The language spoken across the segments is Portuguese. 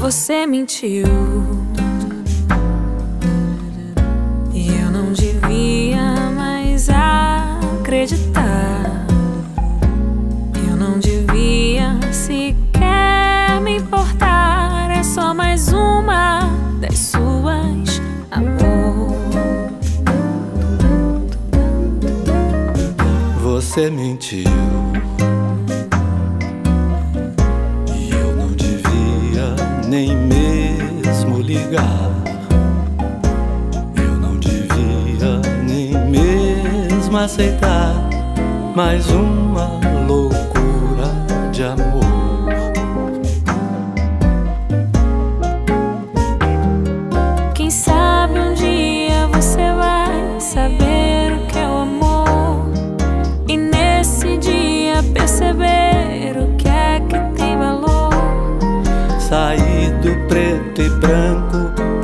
Você mentiu. Você mentiu. E eu não devia nem mesmo ligar. Eu não devia nem mesmo aceitar mais uma loucura de amor.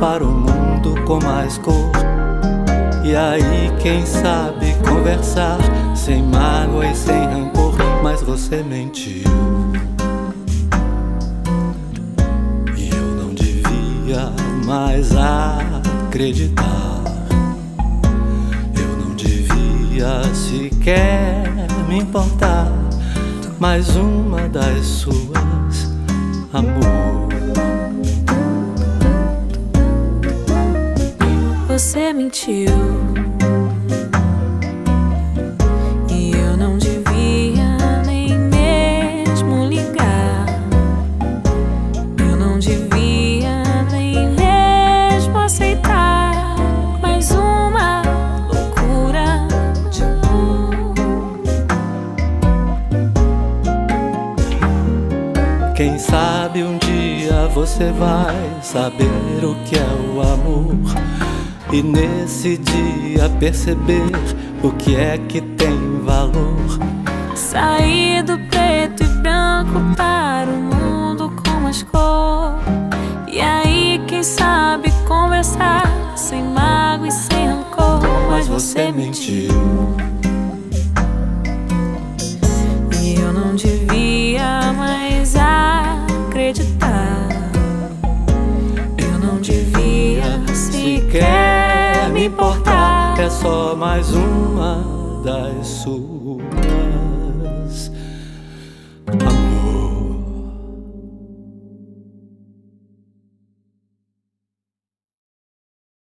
Para o mundo com mais cor. E aí, quem sabe conversar sem mágoa e sem rancor. Mas você mentiu. E eu não devia mais acreditar. Eu não devia sequer me importar. Mais uma das suas, amor. Você mentiu. E eu não devia nem mesmo ligar. Eu não devia nem mesmo aceitar mais uma loucura de amor. Quem sabe um dia você vai saber o que é o amor. E nesse dia perceber o que é que tem valor. Sair do preto e branco para o mundo com mais cor. E aí, quem sabe conversar sem mágoa e sem rancor. Mas você mentiu. só mais uma das suas.